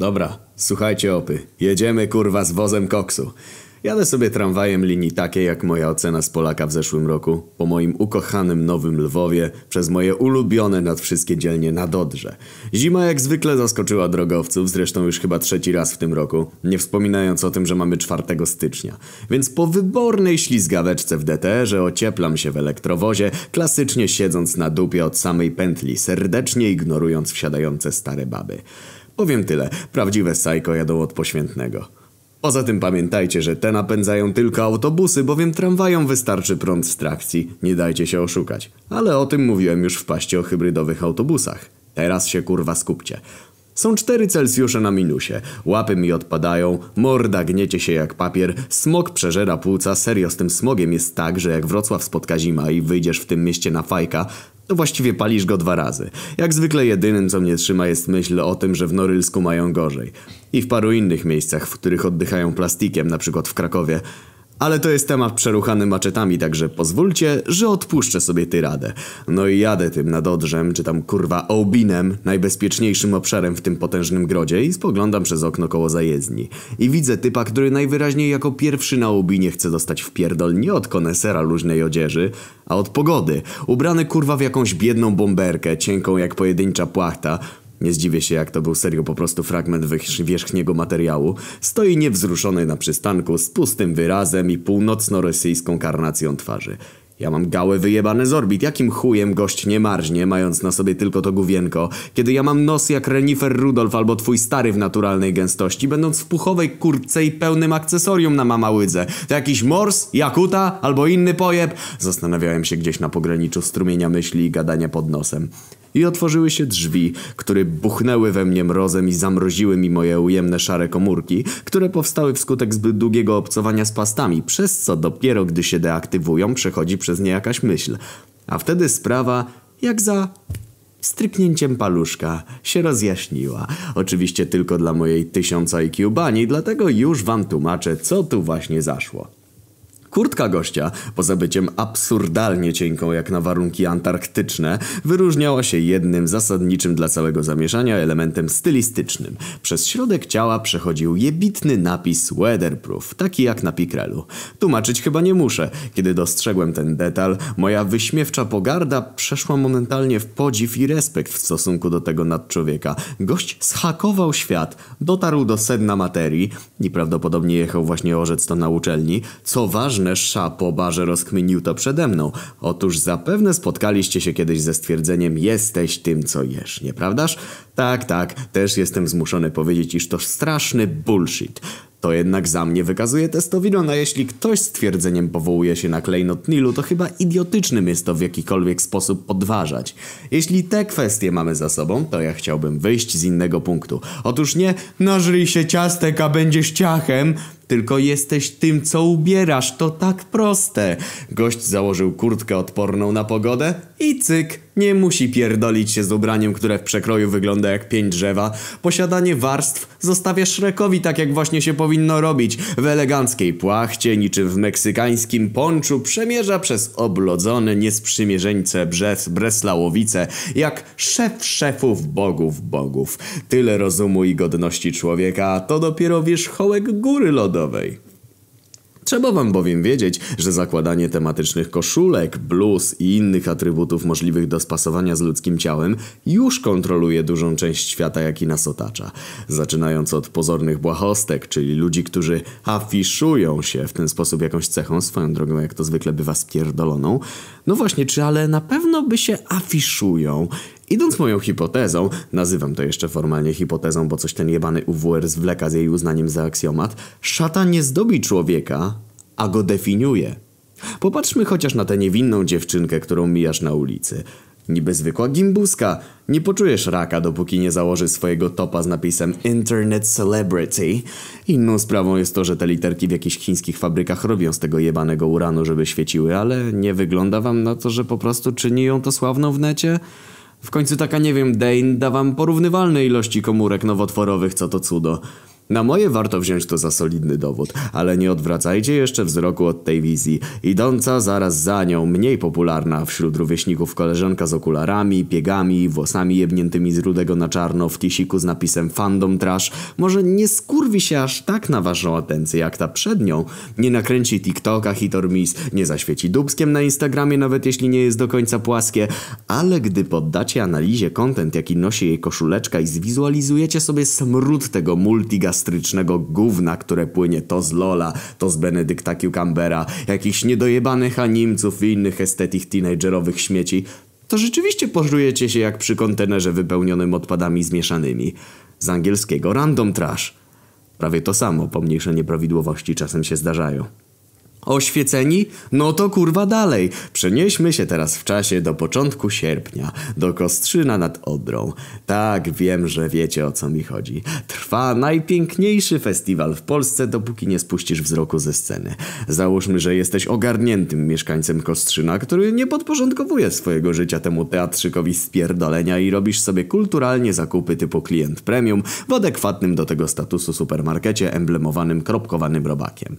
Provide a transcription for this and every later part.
Dobra, słuchajcie opy. Jedziemy kurwa z wozem koksu. Jadę sobie tramwajem linii takiej jak moja ocena z Polaka w zeszłym roku, po moim ukochanym Nowym Lwowie, przez moje ulubione nad wszystkie dzielnie na Dodrze. Zima jak zwykle zaskoczyła drogowców, zresztą już chyba trzeci raz w tym roku, nie wspominając o tym, że mamy 4 stycznia. Więc po wybornej ślizgaweczce w DTR-ze ocieplam się w elektrowozie, klasycznie siedząc na dupie od samej pętli, serdecznie ignorując wsiadające stare baby. Powiem tyle, prawdziwe sajko jadą od poświętnego. Poza tym pamiętajcie, że te napędzają tylko autobusy, bowiem tramwajom wystarczy prąd z trakcji. Nie dajcie się oszukać. Ale o tym mówiłem już w paście o hybrydowych autobusach. Teraz się kurwa skupcie. Są 4 Celsjusze na minusie. Łapy mi odpadają, morda gniecie się jak papier, smog przeżera płuca. Serio z tym smogiem jest tak, że jak Wrocław spotka zima i wyjdziesz w tym mieście na fajka, to właściwie palisz go dwa razy. Jak zwykle jedynym, co mnie trzyma jest myśl o tym, że w Norylsku mają gorzej. I w paru innych miejscach, w których oddychają plastikiem, na przykład w Krakowie. Ale to jest temat przeruchany maczetami, także pozwólcie, że odpuszczę sobie tyradę. No i jadę tym nad Odrzem, czy tam kurwa Ołbinem, najbezpieczniejszym obszarem w tym potężnym grodzie i spoglądam przez okno koło zajezdni. I widzę typa, który najwyraźniej jako pierwszy na Ołbinie chce dostać w pierdol nie od konesera luźnej odzieży, a od pogody. Ubrany kurwa w jakąś biedną bomberkę, cienką jak pojedyncza płachta, nie zdziwię się, jak to był serio po prostu fragment wierzchniego materiału. Stoi niewzruszony na przystanku z pustym wyrazem i północno-rosyjską karnacją twarzy. Ja mam gałę wyjebane z orbit. Jakim chujem gość nie marznie, mając na sobie tylko to gówienko, kiedy ja mam nos jak renifer Rudolf albo twój stary w naturalnej gęstości, będąc w puchowej kurtce i pełnym akcesorium na mama łydze. To jakiś mors, jakuta albo inny pojeb? Zastanawiałem się gdzieś na pograniczu strumienia myśli i gadania pod nosem. I otworzyły się drzwi, które buchnęły we mnie mrozem i zamroziły mi moje ujemne szare komórki, które powstały wskutek zbyt długiego obcowania z pastami, przez co dopiero gdy się deaktywują przechodzi przez nie jakaś myśl. A wtedy sprawa, jak za stryknięciem paluszka się rozjaśniła. Oczywiście tylko dla mojej tysiąca IQ bani, dlatego już wam tłumaczę, co tu właśnie zaszło. Kurtka gościa, poza byciem absurdalnie cienką jak na warunki antarktyczne, wyróżniała się jednym zasadniczym dla całego zamieszania elementem stylistycznym. Przez środek ciała przechodził jebitny napis weatherproof, taki jak na pikrelu. Tłumaczyć chyba nie muszę. Kiedy dostrzegłem ten detal, moja wyśmiewcza pogarda przeszła momentalnie w podziw i respekt w stosunku do tego nadczłowieka. Gość schakował świat, dotarł do sedna materii i prawdopodobnie jechał właśnie orzec to na uczelni. Co ważne, ważne, sza po barze rozkminił to przede mną. Otóż zapewne spotkaliście się kiedyś ze stwierdzeniem jesteś tym, co jesz, nieprawdaż? Tak, tak, też jestem zmuszony powiedzieć, iż to straszny bullshit. To jednak za mnie wykazuje testowilon, a jeśli ktoś z twierdzeniem powołuje się na klejnot Nilu, to chyba idiotycznym jest to w jakikolwiek sposób podważać. Jeśli te kwestie mamy za sobą, to ja chciałbym wyjść z innego punktu. Otóż nie nażryj się ciastek, a będziesz ciachem, tylko jesteś tym, co ubierasz. To tak proste. Gość założył kurtkę odporną na pogodę i cyk. Nie musi pierdolić się z ubraniem, które w przekroju wygląda jak pięć drzewa. Posiadanie warstw zostawia Szrekowi tak jak właśnie się powinno robić. W eleganckiej płachcie, niczym w meksykańskim ponczu przemierza przez oblodzone niesprzymierzeńce Brzes Breslałowice jak szef szefów bogów bogów. Tyle rozumu i godności człowieka, a to dopiero wierzchołek góry lodowej. Trzeba wam bowiem wiedzieć, że zakładanie tematycznych koszulek, bluz i innych atrybutów możliwych do spasowania z ludzkim ciałem już kontroluje dużą część świata, jaki nas otacza. Zaczynając od pozornych błahostek, czyli ludzi, którzy afiszują się w ten sposób jakąś cechą, swoją drogą jak to zwykle bywa spierdoloną. No właśnie, czy ale na pewno by się afiszują Idąc moją hipotezą, nazywam to jeszcze formalnie hipotezą, bo coś ten jebany UWR zwleka z jej uznaniem za aksjomat, szata nie zdobi człowieka, a go definiuje. Popatrzmy chociaż na tę niewinną dziewczynkę, którą mijasz na ulicy. Niby zwykła gimbuska. Nie poczujesz raka, dopóki nie założy swojego topa z napisem Internet Celebrity. Inną sprawą jest to, że te literki w jakichś chińskich fabrykach robią z tego jebanego uranu, żeby świeciły, ale nie wygląda wam na to, że po prostu czyni ją to sławną w necie? W końcu taka, nie wiem, Dane da wam porównywalne ilości komórek nowotworowych, co to cudo. Na moje warto wziąć to za solidny dowód, ale nie odwracajcie jeszcze wzroku od tej wizji. Idąca zaraz za nią, mniej popularna wśród rówieśników koleżanka z okularami, piegami, włosami jebniętymi z rudego na czarno w tisiku z napisem Fandom Trash, może nie skurwi się aż tak na waszą atencję jak ta przed nią, nie nakręci TikToka hit or miss, nie zaświeci dubskiem na Instagramie nawet jeśli nie jest do końca płaskie, ale gdy poddacie analizie content jaki nosi jej koszuleczka i zwizualizujecie sobie smród tego multigastrycznego gówna, które płynie to z Lola, to z Benedykta Cucumbera, jakichś niedojebanych animców i innych estetyk teenagerowych śmieci, to rzeczywiście pożrujecie się jak przy kontenerze wypełnionym odpadami zmieszanymi. Z angielskiego random trash. Prawie to samo, pomniejsze nieprawidłowości czasem się zdarzają. Oświeceni? No to kurwa dalej. Przenieśmy się teraz w czasie do początku sierpnia, do Kostrzyna nad Odrą. Tak, wiem, że wiecie o co mi chodzi. Trwa najpiękniejszy festiwal w Polsce, dopóki nie spuścisz wzroku ze sceny. Załóżmy, że jesteś ogarniętym mieszkańcem Kostrzyna, który nie podporządkowuje swojego życia temu teatrzykowi spierdolenia i robisz sobie kulturalnie zakupy typu klient premium w adekwatnym do tego statusu supermarkecie emblemowanym kropkowanym robakiem.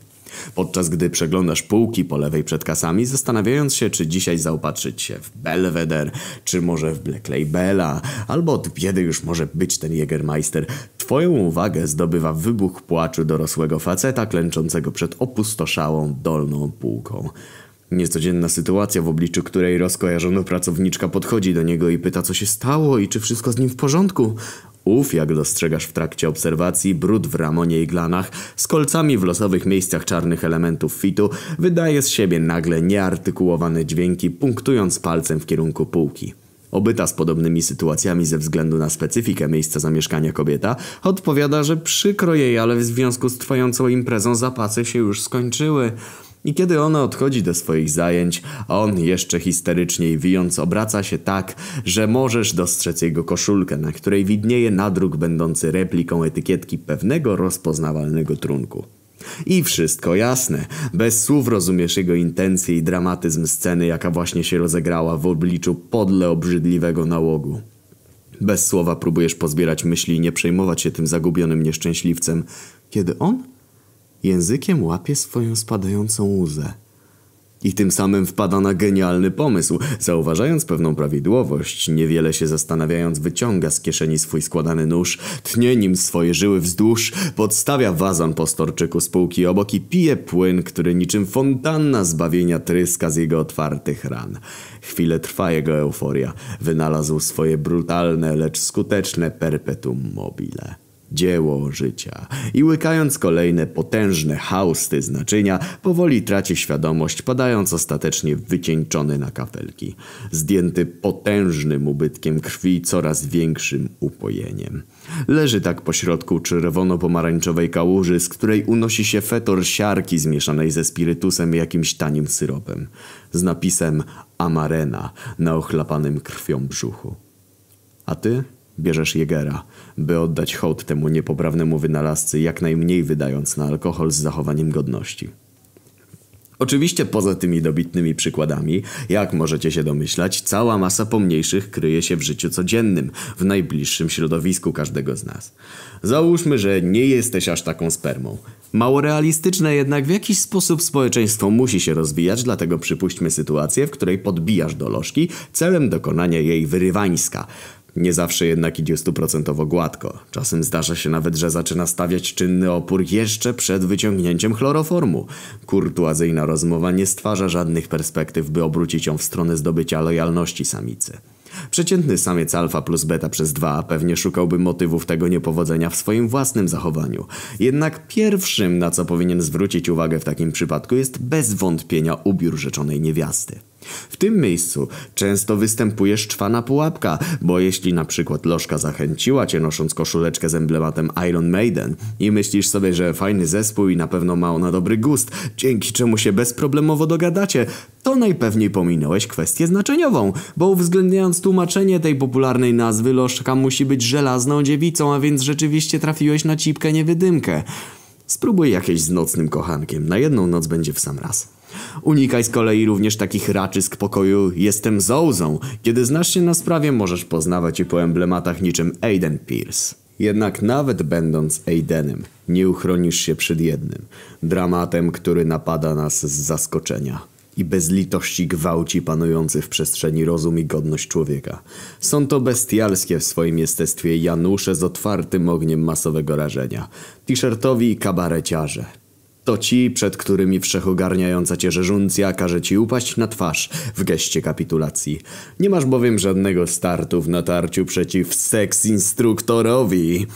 Podczas gdy przeglądasz półki po lewej przed kasami, zastanawiając się, czy dzisiaj zaopatrzyć się w Belvedere, czy może w Black Labela, albo od biedy już może być ten Jägermeister, twoją uwagę zdobywa wybuch płaczu dorosłego faceta klęczącego przed opustoszałą dolną półką. Niecodzienna sytuacja, w obliczu której rozkojarzona pracowniczka podchodzi do niego i pyta, co się stało i czy wszystko z nim w porządku. Ów, jak dostrzegasz w trakcie obserwacji, brud w ramonie i glanach, z kolcami w losowych miejscach czarnych elementów fitu, wydaje z siebie nagle nieartykułowane dźwięki, punktując palcem w kierunku półki. Obyta z podobnymi sytuacjami ze względu na specyfikę miejsca zamieszkania kobieta, odpowiada, że przykro jej, ale w związku z trwającą imprezą zapasy się już skończyły. I kiedy ona odchodzi do swoich zajęć, on jeszcze histeryczniej wijąc obraca się tak, że możesz dostrzec jego koszulkę, na której widnieje nadruk będący repliką etykietki pewnego rozpoznawalnego trunku. I wszystko jasne. Bez słów rozumiesz jego intencje i dramatyzm sceny, jaka właśnie się rozegrała w obliczu podle obrzydliwego nałogu. Bez słowa próbujesz pozbierać myśli i nie przejmować się tym zagubionym nieszczęśliwcem, kiedy on językiem łapie swoją spadającą łzę. I tym samym wpada na genialny pomysł. Zauważając pewną prawidłowość, niewiele się zastanawiając, wyciąga z kieszeni swój składany nóż, tnie nim swoje żyły wzdłuż, podstawia wazon po storczyku z półki obok i pije płyn, który niczym fontanna zbawienia tryska z jego otwartych ran. Chwilę trwa jego euforia. Wynalazł swoje brutalne, lecz skuteczne perpetuum mobile dzieło życia. I łykając kolejne potężne hausty z naczynia, powoli traci świadomość, padając ostatecznie wycieńczony na kafelki. Zdjęty potężnym ubytkiem krwi coraz większym upojeniem. Leży tak pośrodku czerwono-pomarańczowej kałuży, z której unosi się fetor siarki zmieszanej ze spirytusem i jakimś tanim syropem. Z napisem Amarena na ochlapanym krwią brzuchu. A ty? Bierzesz Jegera, by oddać hołd temu niepoprawnemu wynalazcy, jak najmniej wydając na alkohol z zachowaniem godności. Oczywiście poza tymi dobitnymi przykładami, jak możecie się domyślać, cała masa pomniejszych kryje się w życiu codziennym, w najbliższym środowisku każdego z nas. Załóżmy, że nie jesteś aż taką spermą. Mało realistyczne jednak w jakiś sposób społeczeństwo musi się rozwijać, dlatego przypuśćmy sytuację, w której podbijasz do lożki celem dokonania jej wyrywańska. Nie zawsze jednak idzie stuprocentowo gładko. Czasem zdarza się nawet, że zaczyna stawiać czynny opór jeszcze przed wyciągnięciem chloroformu. Kurtuazyjna rozmowa nie stwarza żadnych perspektyw, by obrócić ją w stronę zdobycia lojalności samicy. Przeciętny samiec alfa plus beta przez dwa pewnie szukałby motywów tego niepowodzenia w swoim własnym zachowaniu. Jednak pierwszym, na co powinien zwrócić uwagę w takim przypadku jest bez wątpienia ubiór rzeczonej niewiasty. W tym miejscu często występuje szczwana pułapka, bo jeśli na przykład lożka zachęciła cię nosząc koszuleczkę z emblematem Iron Maiden i myślisz sobie, że fajny zespół i na pewno ma ona dobry gust, dzięki czemu się bezproblemowo dogadacie, to najpewniej pominąłeś kwestię znaczeniową, bo uwzględniając tłumaczenie tej popularnej nazwy, lożka musi być żelazną dziewicą, a więc rzeczywiście trafiłeś na cipkę niewydymkę. Spróbuj jakieś z nocnym kochankiem, na jedną noc będzie w sam raz. Unikaj z kolei również takich raczysk pokoju jestem zołzą. Kiedy znasz się na sprawie, możesz poznawać je po emblematach niczym Aiden Pierce. Jednak nawet będąc Aidenem, nie uchronisz się przed jednym. Dramatem, który napada nas z zaskoczenia i bez litości gwałci panujący w przestrzeni rozum i godność człowieka. Są to bestialskie w swoim jestestwie Janusze z otwartym ogniem masowego rażenia. T-shirtowi kabareciarze. To ci, przed którymi wszechogarniająca cię rzeżuncja każe ci upaść na twarz w geście kapitulacji. Nie masz bowiem żadnego startu w natarciu przeciw seks instruktorowi.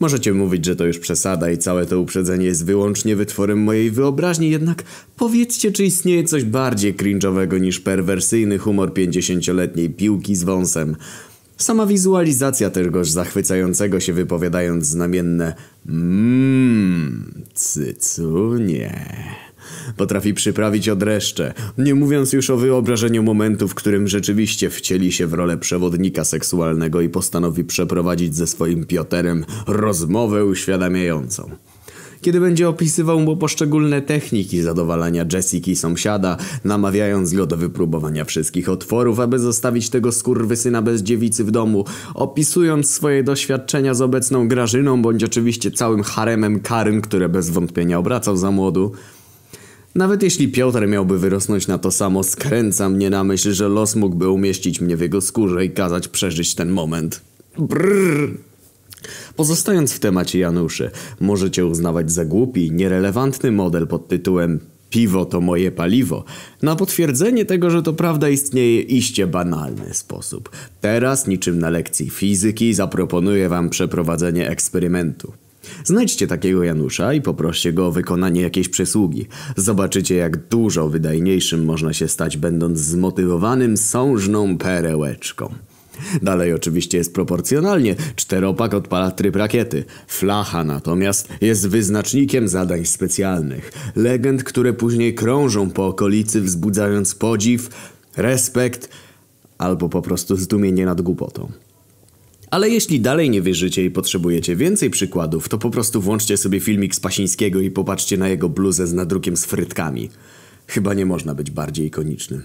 Możecie mówić, że to już przesada i całe to uprzedzenie jest wyłącznie wytworem mojej wyobraźni, jednak powiedzcie, czy istnieje coś bardziej cringe'owego niż perwersyjny humor pięćdziesięcioletniej piłki z wąsem. Sama wizualizacja tegoż zachwycającego się wypowiadając znamienne mmm, cycunie potrafi przyprawić odreszcze, nie mówiąc już o wyobrażeniu momentu, w którym rzeczywiście wcieli się w rolę przewodnika seksualnego i postanowi przeprowadzić ze swoim Pioterem rozmowę uświadamiającą. Kiedy będzie opisywał mu poszczególne techniki zadowalania Jessiki sąsiada, namawiając go do wypróbowania wszystkich otworów, aby zostawić tego skurwysyna bez dziewicy w domu, opisując swoje doświadczenia z obecną Grażyną, bądź oczywiście całym haremem Karyn, które bez wątpienia obracał za młodu, nawet jeśli Piotr miałby wyrosnąć na to samo, skręca mnie na myśl, że los mógłby umieścić mnie w jego skórze i kazać przeżyć ten moment. Brrr. Pozostając w temacie Januszy, możecie uznawać za głupi, nierelewantny model pod tytułem Piwo to moje paliwo. Na potwierdzenie tego, że to prawda istnieje iście banalny sposób. Teraz, niczym na lekcji fizyki, zaproponuję wam przeprowadzenie eksperymentu. Znajdźcie takiego Janusza i poproście go o wykonanie jakiejś przysługi. Zobaczycie, jak dużo wydajniejszym można się stać, będąc zmotywowanym sążną perełeczką. Dalej oczywiście jest proporcjonalnie. Czteropak odpala tryb rakiety. Flacha natomiast jest wyznacznikiem zadań specjalnych. Legend, które później krążą po okolicy wzbudzając podziw, respekt albo po prostu zdumienie nad głupotą. Ale jeśli dalej nie wierzycie i potrzebujecie więcej przykładów, to po prostu włączcie sobie filmik z Pasińskiego i popatrzcie na jego bluzę z nadrukiem z frytkami. Chyba nie można być bardziej ikonicznym.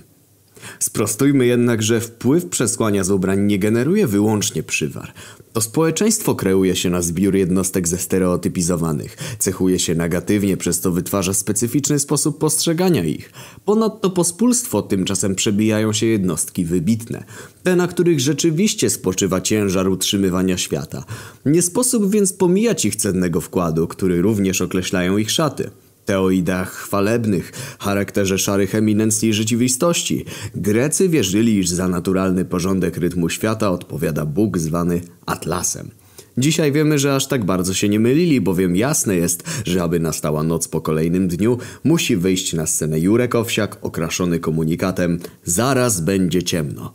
Sprostujmy jednak, że wpływ przesłania z ubrań nie generuje wyłącznie przywar. To społeczeństwo kreuje się na zbiór jednostek zestereotypizowanych, cechuje się negatywnie, przez to wytwarza specyficzny sposób postrzegania ich. Ponadto pospólstwo tymczasem przebijają się jednostki wybitne, te na których rzeczywiście spoczywa ciężar utrzymywania świata. Nie sposób więc pomijać ich cennego wkładu, który również określają ich szaty teoidach chwalebnych, charakterze szarych eminencji rzeczywistości. Grecy wierzyli, iż za naturalny porządek rytmu świata odpowiada Bóg zwany Atlasem. Dzisiaj wiemy, że aż tak bardzo się nie mylili, bowiem jasne jest, że aby nastała noc po kolejnym dniu, musi wyjść na scenę Jurek Owsiak okraszony komunikatem Zaraz będzie ciemno.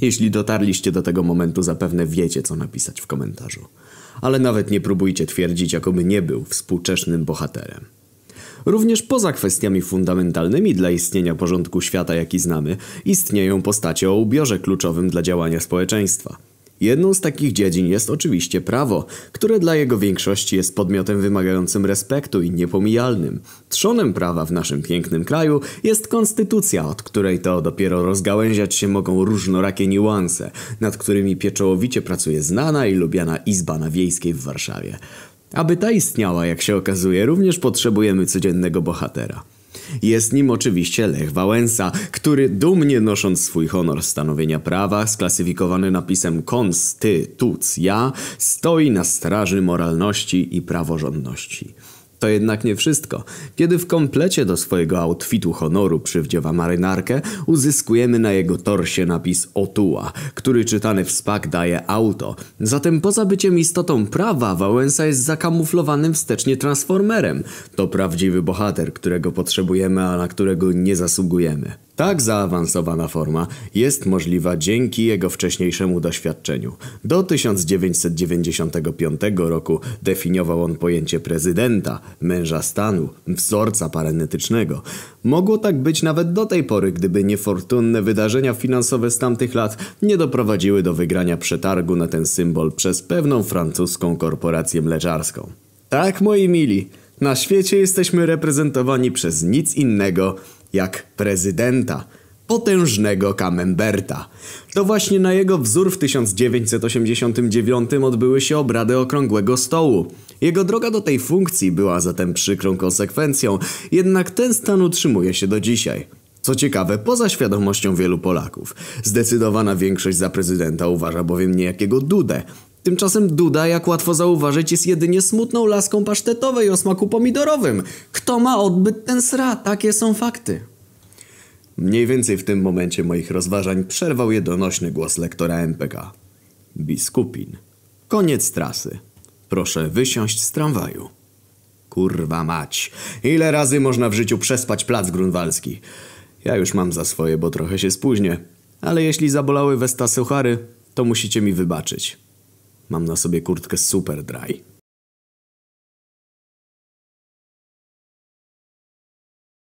Jeśli dotarliście do tego momentu, zapewne wiecie, co napisać w komentarzu. Ale nawet nie próbujcie twierdzić, jakoby nie był współczesnym bohaterem. Również poza kwestiami fundamentalnymi dla istnienia porządku świata, jaki znamy, istnieją postacie o ubiorze kluczowym dla działania społeczeństwa. Jedną z takich dziedzin jest oczywiście prawo, które dla jego większości jest podmiotem wymagającym respektu i niepomijalnym. Trzonem prawa w naszym pięknym kraju jest konstytucja, od której to dopiero rozgałęziać się mogą różnorakie niuanse, nad którymi pieczołowicie pracuje znana i lubiana Izba na Wiejskiej w Warszawie. Aby ta istniała, jak się okazuje, również potrzebujemy codziennego bohatera. Jest nim oczywiście Lech Wałęsa, który dumnie nosząc swój honor stanowienia prawa, sklasyfikowany napisem konstytucja, stoi na straży moralności i praworządności. To jednak nie wszystko. Kiedy w komplecie do swojego outfitu honoru przywdziewa marynarkę, uzyskujemy na jego torsie napis Otua, który czytany w spak daje auto. Zatem poza byciem istotą prawa, Wałęsa jest zakamuflowanym wstecznie transformerem. To prawdziwy bohater, którego potrzebujemy, a na którego nie zasługujemy. Tak zaawansowana forma jest możliwa dzięki jego wcześniejszemu doświadczeniu. Do 1995 roku definiował on pojęcie prezydenta, męża stanu, wzorca parenetycznego. Mogło tak być nawet do tej pory, gdyby niefortunne wydarzenia finansowe z tamtych lat nie doprowadziły do wygrania przetargu na ten symbol przez pewną francuską korporację mleczarską. Tak, moi mili, na świecie jesteśmy reprezentowani przez nic innego jak prezydenta. potężnego Camemberta. To właśnie na jego wzór w 1989 odbyły się obrady Okrągłego Stołu. Jego droga do tej funkcji była zatem przykrą konsekwencją, jednak ten stan utrzymuje się do dzisiaj. Co ciekawe, poza świadomością wielu Polaków. Zdecydowana większość za prezydenta uważa bowiem niejakiego Dudę. Tymczasem Duda, jak łatwo zauważyć, jest jedynie smutną laską pasztetowej o smaku pomidorowym. Kto ma odbyt ten sra? Takie są fakty. Mniej więcej w tym momencie moich rozważań przerwał je donośny głos lektora MPK. Biskupin. Koniec trasy. Proszę wysiąść z tramwaju. Kurwa mać. Ile razy można w życiu przespać plac grunwaldzki? Ja już mam za swoje, bo trochę się spóźnię. Ale jeśli zabolały westa suchary, to musicie mi wybaczyć. Mam na sobie kurtkę super dry.